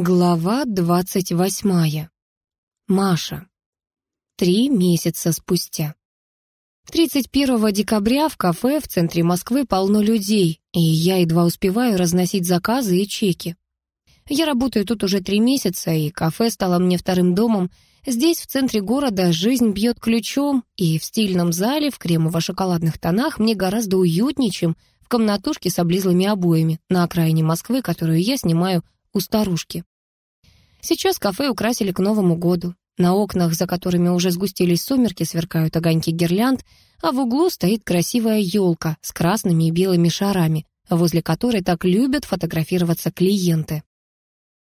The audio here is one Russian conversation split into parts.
Глава двадцать восьмая. Маша. Три месяца спустя. 31 декабря в кафе в центре Москвы полно людей, и я едва успеваю разносить заказы и чеки. Я работаю тут уже три месяца, и кафе стало мне вторым домом. Здесь, в центре города, жизнь бьет ключом, и в стильном зале в кремово-шоколадных тонах мне гораздо уютнее, чем в комнатушке с облизлыми обоями на окраине Москвы, которую я снимаю у старушки. Сейчас кафе украсили к Новому году. На окнах, за которыми уже сгустились сумерки, сверкают огоньки гирлянд, а в углу стоит красивая елка с красными и белыми шарами, возле которой так любят фотографироваться клиенты.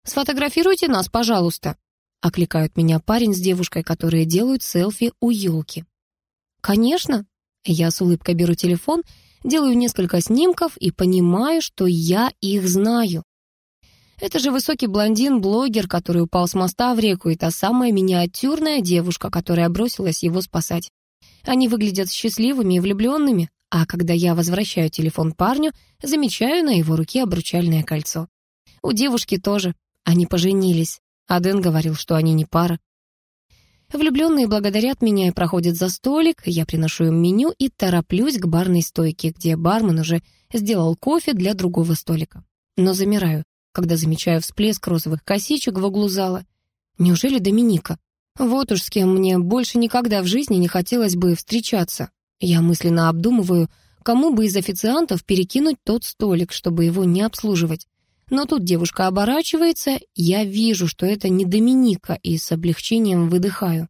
«Сфотографируйте нас, пожалуйста», — окликают меня парень с девушкой, которые делают селфи у елки. «Конечно». Я с улыбкой беру телефон, делаю несколько снимков и понимаю, что я их знаю. Это же высокий блондин-блогер, который упал с моста в реку, и та самая миниатюрная девушка, которая бросилась его спасать. Они выглядят счастливыми и влюбленными, а когда я возвращаю телефон парню, замечаю на его руке обручальное кольцо. У девушки тоже. Они поженились. А Дэн говорил, что они не пара. Влюбленные благодарят меня и проходят за столик, я приношу им меню и тороплюсь к барной стойке, где бармен уже сделал кофе для другого столика. Но замираю когда замечаю всплеск розовых косичек в углу зала. Неужели Доминика? Вот уж с кем мне больше никогда в жизни не хотелось бы встречаться. Я мысленно обдумываю, кому бы из официантов перекинуть тот столик, чтобы его не обслуживать. Но тут девушка оборачивается, я вижу, что это не Доминика, и с облегчением выдыхаю.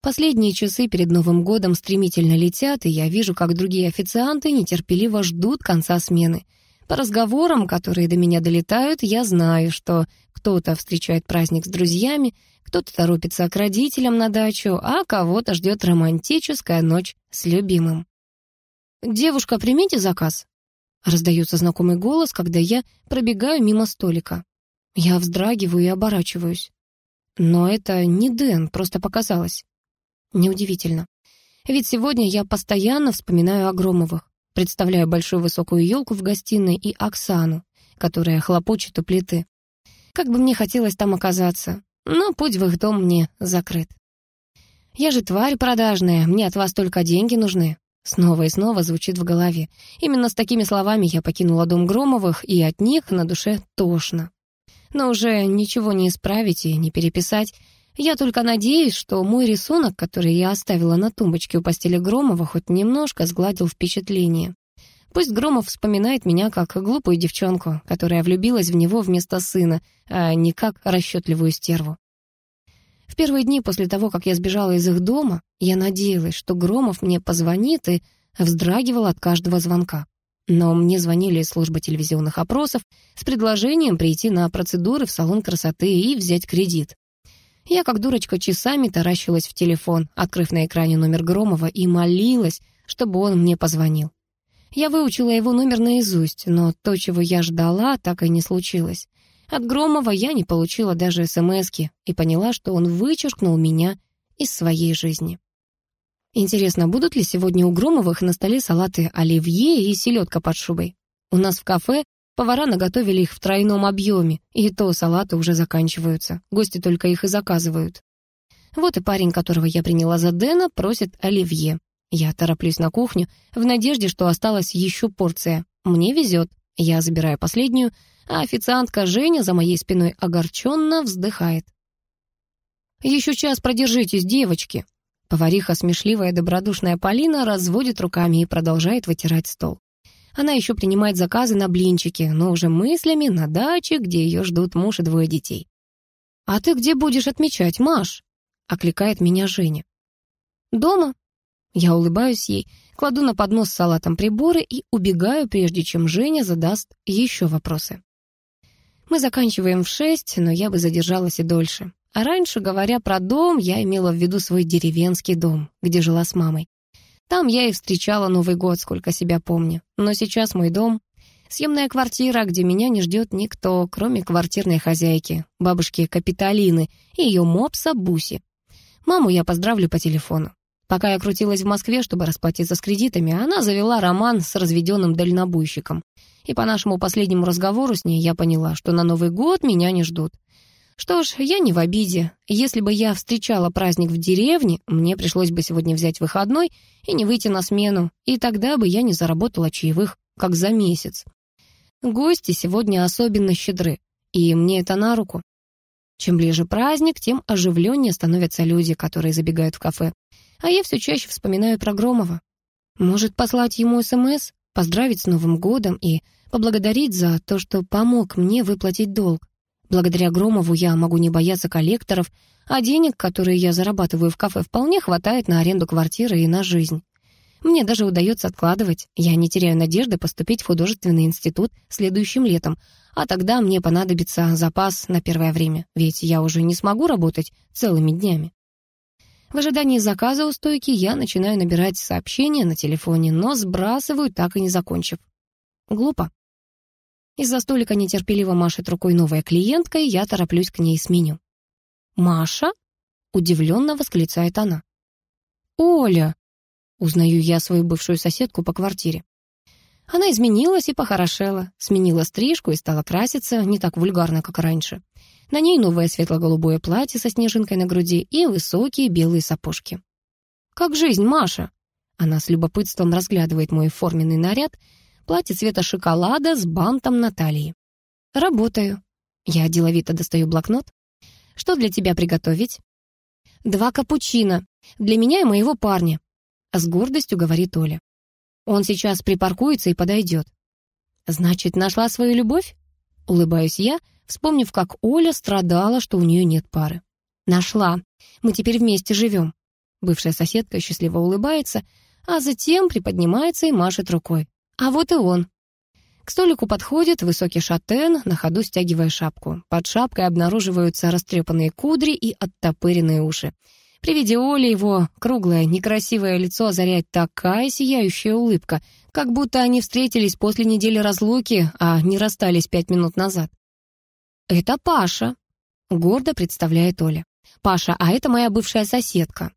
Последние часы перед Новым годом стремительно летят, и я вижу, как другие официанты нетерпеливо ждут конца смены — по разговорам, которые до меня долетают, я знаю, что кто-то встречает праздник с друзьями, кто-то торопится к родителям на дачу, а кого-то ждет романтическая ночь с любимым. «Девушка, примите заказ?» Раздается знакомый голос, когда я пробегаю мимо столика. Я вздрагиваю и оборачиваюсь. Но это не Дэн, просто показалось. Неудивительно. Ведь сегодня я постоянно вспоминаю о Громовых. Представляю большую высокую елку в гостиной и Оксану, которая хлопочет у плиты. Как бы мне хотелось там оказаться, но путь в их дом мне закрыт. «Я же тварь продажная, мне от вас только деньги нужны». Снова и снова звучит в голове. Именно с такими словами я покинула дом Громовых, и от них на душе тошно. Но уже ничего не исправить и не переписать. Я только надеюсь, что мой рисунок, который я оставила на тумбочке у постели Громова, хоть немножко сгладил впечатление. Пусть Громов вспоминает меня как глупую девчонку, которая влюбилась в него вместо сына, а не как расчетливую стерву. В первые дни после того, как я сбежала из их дома, я надеялась, что Громов мне позвонит и вздрагивала от каждого звонка. Но мне звонили из службы телевизионных опросов с предложением прийти на процедуры в салон красоты и взять кредит. Я, как дурочка, часами таращилась в телефон, открыв на экране номер Громова, и молилась, чтобы он мне позвонил. Я выучила его номер наизусть, но то, чего я ждала, так и не случилось. От Громова я не получила даже СМСки и поняла, что он вычеркнул меня из своей жизни. Интересно, будут ли сегодня у Громовых на столе салаты оливье и селедка под шубой? У нас в кафе Повара наготовили их в тройном объеме, и то салаты уже заканчиваются. Гости только их и заказывают. Вот и парень, которого я приняла за Дэна, просит оливье. Я тороплюсь на кухню в надежде, что осталась еще порция. Мне везет. Я забираю последнюю, а официантка Женя за моей спиной огорченно вздыхает. «Еще час продержитесь, девочки!» Повариха, смешливая добродушная Полина, разводит руками и продолжает вытирать стол. Она еще принимает заказы на блинчики, но уже мыслями на даче, где ее ждут муж и двое детей. «А ты где будешь отмечать, Маш?» — окликает меня Женя. «Дома». Я улыбаюсь ей, кладу на поднос с салатом приборы и убегаю, прежде чем Женя задаст еще вопросы. Мы заканчиваем в шесть, но я бы задержалась и дольше. А раньше, говоря про дом, я имела в виду свой деревенский дом, где жила с мамой. Там я и встречала Новый год, сколько себя помню. Но сейчас мой дом — съемная квартира, где меня не ждет никто, кроме квартирной хозяйки, бабушки Капитолины и ее мопса Буси. Маму я поздравлю по телефону. Пока я крутилась в Москве, чтобы расплатиться с кредитами, она завела роман с разведенным дальнобойщиком. И по нашему последнему разговору с ней я поняла, что на Новый год меня не ждут. Что ж, я не в обиде. Если бы я встречала праздник в деревне, мне пришлось бы сегодня взять выходной и не выйти на смену, и тогда бы я не заработала чаевых, как за месяц. Гости сегодня особенно щедры, и мне это на руку. Чем ближе праздник, тем оживленнее становятся люди, которые забегают в кафе а я все чаще вспоминаю про Громова. Может, послать ему СМС, поздравить с Новым годом и поблагодарить за то, что помог мне выплатить долг. Благодаря Громову я могу не бояться коллекторов, а денег, которые я зарабатываю в кафе, вполне хватает на аренду квартиры и на жизнь. Мне даже удается откладывать. Я не теряю надежды поступить в художественный институт следующим летом, а тогда мне понадобится запас на первое время, ведь я уже не смогу работать целыми днями. В ожидании заказа у стойки я начинаю набирать сообщения на телефоне, но сбрасываю, так и не закончив. Глупо. Из-за столика нетерпеливо машет рукой новая клиентка, и я тороплюсь к ней с меню. «Маша?» — удивленно восклицает она. «Оля!» — узнаю я свою бывшую соседку по квартире. Она изменилась и похорошела, сменила стрижку и стала краситься не так вульгарно, как раньше. На ней новое светло-голубое платье со снежинкой на груди и высокие белые сапожки. «Как жизнь, Маша?» Она с любопытством разглядывает мой форменный наряд, платье цвета шоколада с бантом на талии. «Работаю». Я деловито достаю блокнот. «Что для тебя приготовить?» «Два капучино. Для меня и моего парня», — с гордостью говорит Оля. «Он сейчас припаркуется и подойдет». «Значит, нашла свою любовь?» Улыбаюсь я, — вспомнив, как Оля страдала, что у нее нет пары. «Нашла. Мы теперь вместе живем». Бывшая соседка счастливо улыбается, а затем приподнимается и машет рукой. А вот и он. К столику подходит высокий шатен, на ходу стягивая шапку. Под шапкой обнаруживаются растрепанные кудри и оттопыренные уши. При виде Оли его круглое, некрасивое лицо озаряет такая сияющая улыбка, как будто они встретились после недели разлуки, а не расстались пять минут назад. «Это Паша», — гордо представляет Оля. «Паша, а это моя бывшая соседка».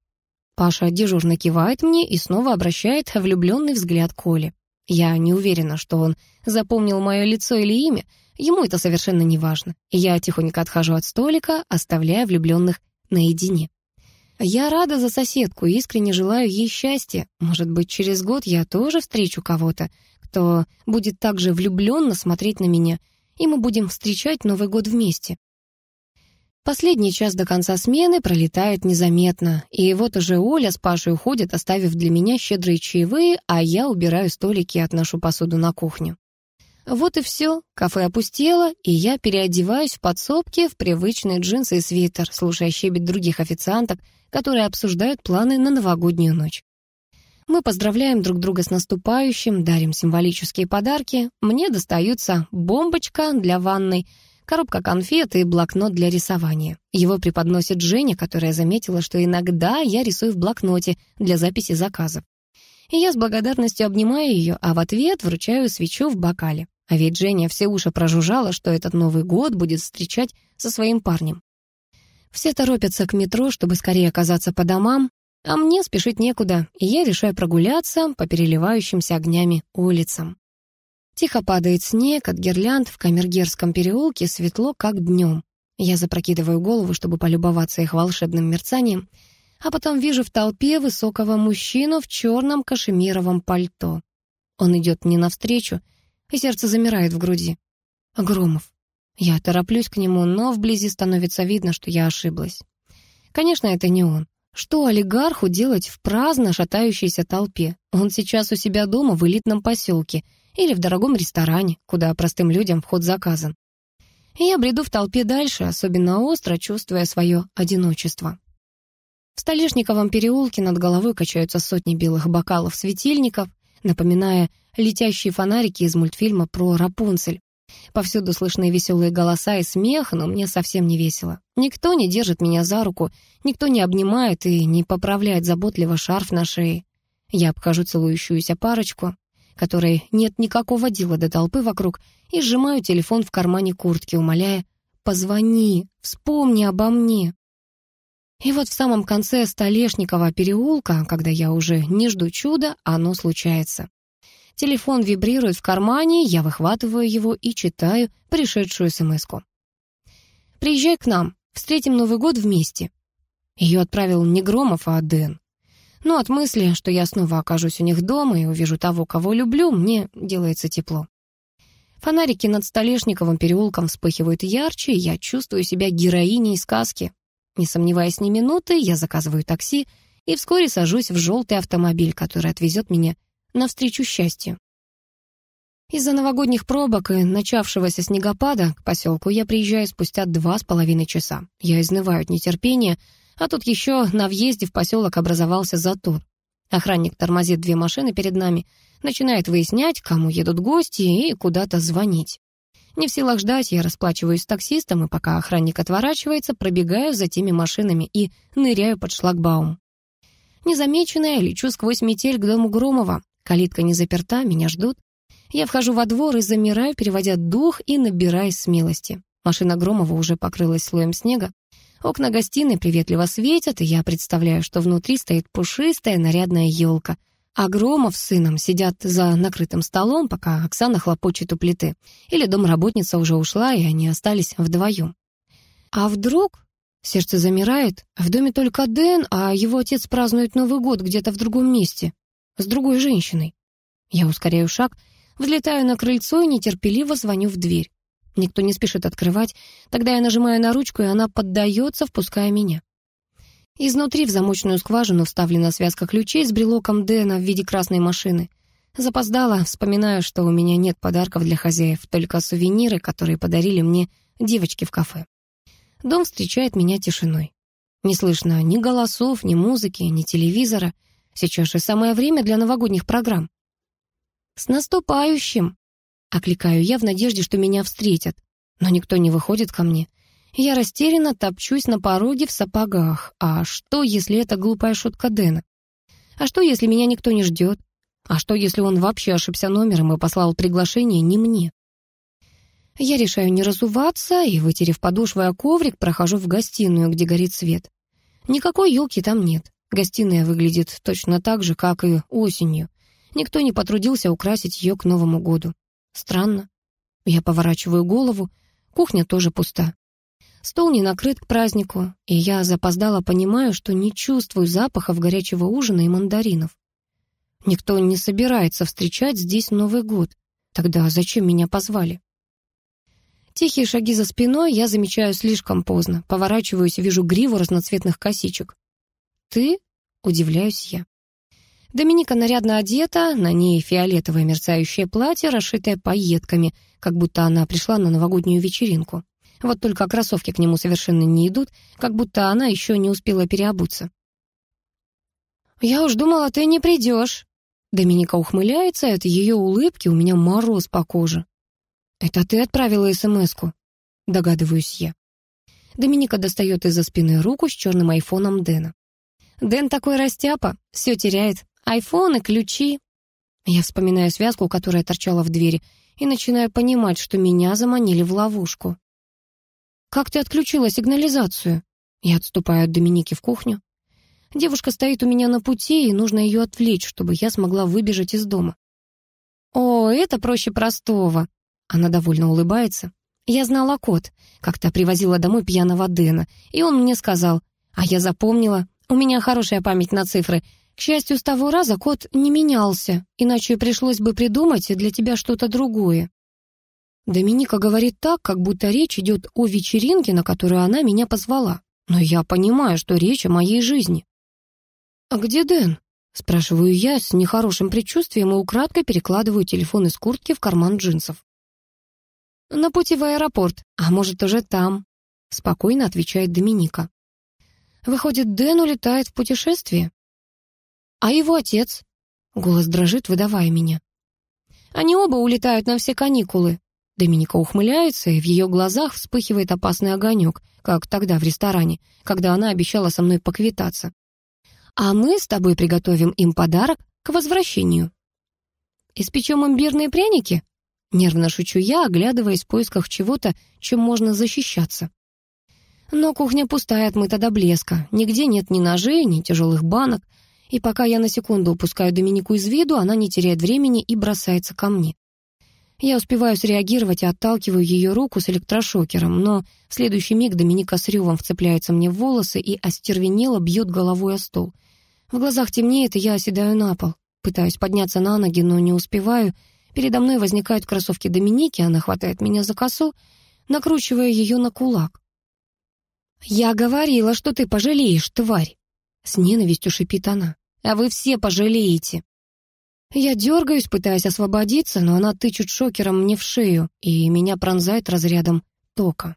Паша дежурно кивает мне и снова обращает влюбленный взгляд к Оле. Я не уверена, что он запомнил мое лицо или имя, ему это совершенно не важно. Я тихонько отхожу от столика, оставляя влюбленных наедине. Я рада за соседку и искренне желаю ей счастья. Может быть, через год я тоже встречу кого-то, кто будет так же влюбленно смотреть на меня и мы будем встречать Новый год вместе. Последний час до конца смены пролетает незаметно, и вот уже Оля с Пашей уходят, оставив для меня щедрые чаевые, а я убираю столики и отношу посуду на кухню. Вот и все, кафе опустело, и я переодеваюсь в подсобке в привычные джинсы и свитер, слушая щебет других официанток, которые обсуждают планы на новогоднюю ночь. Мы поздравляем друг друга с наступающим, дарим символические подарки. Мне достаются бомбочка для ванной, коробка конфет и блокнот для рисования. Его преподносит Женя, которая заметила, что иногда я рисую в блокноте для записи заказов. И я с благодарностью обнимаю ее, а в ответ вручаю свечу в бокале. А ведь Женя все уши прожужжала, что этот Новый год будет встречать со своим парнем. Все торопятся к метро, чтобы скорее оказаться по домам, а мне спешить некуда, и я решаю прогуляться по переливающимся огнями улицам. Тихо падает снег от гирлянд в Камергерском переулке, светло, как днем. Я запрокидываю голову, чтобы полюбоваться их волшебным мерцанием, а потом вижу в толпе высокого мужчину в черном кашемировом пальто. Он идет мне навстречу, и сердце замирает в груди. Громов. Я тороплюсь к нему, но вблизи становится видно, что я ошиблась. Конечно, это не он. Что олигарху делать в праздно шатающейся толпе? Он сейчас у себя дома в элитном поселке или в дорогом ресторане, куда простым людям вход заказан. Я бреду в толпе дальше, особенно остро чувствуя свое одиночество. В Столешниковом переулке над головой качаются сотни белых бокалов-светильников, напоминая летящие фонарики из мультфильма про Рапунцель. Повсюду слышны веселые голоса и смех, но мне совсем не весело. Никто не держит меня за руку, никто не обнимает и не поправляет заботливо шарф на шее. Я обхожу целующуюся парочку, которой нет никакого дела до толпы вокруг, и сжимаю телефон в кармане куртки, умоляя «Позвони, вспомни обо мне». И вот в самом конце Столешникова переулка, когда я уже не жду чуда, оно случается. Телефон вибрирует в кармане, я выхватываю его и читаю пришедшую смс-ку. «Приезжай к нам, встретим Новый год вместе». Ее отправил не Громов, а Дэн. Но от мысли, что я снова окажусь у них дома и увижу того, кого люблю, мне делается тепло. Фонарики над Столешниковым переулком вспыхивают ярче, и я чувствую себя героиней сказки. Не сомневаясь ни минуты, я заказываю такси и вскоре сажусь в желтый автомобиль, который отвезет меня навстречу счастью. Из-за новогодних пробок и начавшегося снегопада к поселку я приезжаю спустя два с половиной часа. Я изнываю от нетерпения, а тут еще на въезде в поселок образовался затор. Охранник тормозит две машины перед нами, начинает выяснять, кому едут гости и куда-то звонить. Не в силах ждать, я расплачиваюсь с таксистом, и пока охранник отворачивается, пробегаю за теми машинами и ныряю под шлагбаум. Незамеченная, лечу сквозь метель к дому Громова. Калитка не заперта, меня ждут. Я вхожу во двор и замираю, переводя дух и набираясь смелости. Машина Громова уже покрылась слоем снега. Окна гостиной приветливо светят, и я представляю, что внутри стоит пушистая нарядная елка. А Громов с сыном сидят за накрытым столом, пока Оксана хлопочет у плиты. Или домработница уже ушла, и они остались вдвоем. А вдруг... Сердце замирает. В доме только Дэн, а его отец празднует Новый год где-то в другом месте. С другой женщиной. Я ускоряю шаг, взлетаю на крыльцо и нетерпеливо звоню в дверь. Никто не спешит открывать. Тогда я нажимаю на ручку, и она поддается, впуская меня. Изнутри в замочную скважину вставлена связка ключей с брелоком Дэна в виде красной машины. Запоздала, вспоминаю, что у меня нет подарков для хозяев, только сувениры, которые подарили мне девочки в кафе. Дом встречает меня тишиной. Не слышно ни голосов, ни музыки, ни телевизора. Сейчас же самое время для новогодних программ. «С наступающим!» Окликаю я в надежде, что меня встретят. Но никто не выходит ко мне. Я растерянно топчусь на пороге в сапогах. А что, если это глупая шутка Дэна? А что, если меня никто не ждет? А что, если он вообще ошибся номером и послал приглашение не мне? Я решаю не разуваться и, вытерев подошвой о коврик, прохожу в гостиную, где горит свет. Никакой елки там нет. Гостиная выглядит точно так же, как и осенью. Никто не потрудился украсить ее к Новому году. Странно. Я поворачиваю голову, кухня тоже пуста. Стол не накрыт к празднику, и я запоздала понимаю, что не чувствую запахов горячего ужина и мандаринов. Никто не собирается встречать здесь Новый год. Тогда зачем меня позвали? Тихие шаги за спиной я замечаю слишком поздно. Поворачиваюсь и вижу гриву разноцветных косичек. «Ты?» — удивляюсь я. Доминика нарядно одета, на ней фиолетовое мерцающее платье, расшитое пайетками, как будто она пришла на новогоднюю вечеринку. Вот только кроссовки к нему совершенно не идут, как будто она еще не успела переобуться. «Я уж думала, ты не придешь». Доминика ухмыляется, от ее улыбки у меня мороз по коже. «Это ты отправила СМС-ку?» Догадываюсь я. Доминика достает из-за спины руку с черным айфоном Дэна. Дэн такой растяпа, все теряет, Айфоны, ключи. Я вспоминаю связку, которая торчала в двери, и начинаю понимать, что меня заманили в ловушку. «Как ты отключила сигнализацию?» Я отступаю от Доминики в кухню. Девушка стоит у меня на пути, и нужно ее отвлечь, чтобы я смогла выбежать из дома. «О, это проще простого!» Она довольно улыбается. «Я знала код. Как-то привозила домой пьяного Дэна, и он мне сказал. А я запомнила. У меня хорошая память на цифры. Счастью, с того раза код не менялся, иначе пришлось бы придумать для тебя что-то другое. Доминика говорит так, как будто речь идет о вечеринке, на которую она меня позвала. Но я понимаю, что речь о моей жизни. «А где Дэн?» — спрашиваю я с нехорошим предчувствием и украдкой перекладываю телефон из куртки в карман джинсов. «На пути в аэропорт, а может, уже там», — спокойно отвечает Доминика. «Выходит, Дэн улетает в путешествие?» «А его отец?» Голос дрожит, выдавая меня. «Они оба улетают на все каникулы». Доминика ухмыляется, и в ее глазах вспыхивает опасный огонек, как тогда в ресторане, когда она обещала со мной поквитаться. «А мы с тобой приготовим им подарок к возвращению». «Испечем имбирные пряники?» Нервно шучу я, оглядываясь в поисках чего-то, чем можно защищаться. Но кухня пустая, отмыта до блеска. Нигде нет ни ножей, ни тяжелых банок. И пока я на секунду упускаю Доминику из виду, она не теряет времени и бросается ко мне. Я успеваю среагировать и отталкиваю ее руку с электрошокером, но в следующий миг Доминика с ревом вцепляется мне в волосы и остервенело бьет головой о стол. В глазах темнеет, и я оседаю на пол. Пытаюсь подняться на ноги, но не успеваю. Передо мной возникают кроссовки Доминики, она хватает меня за косу, накручивая ее на кулак. «Я говорила, что ты пожалеешь, тварь!» С ненавистью шипит она. «А вы все пожалеете!» Я дергаюсь, пытаясь освободиться, но она тычет шокером мне в шею, и меня пронзает разрядом тока.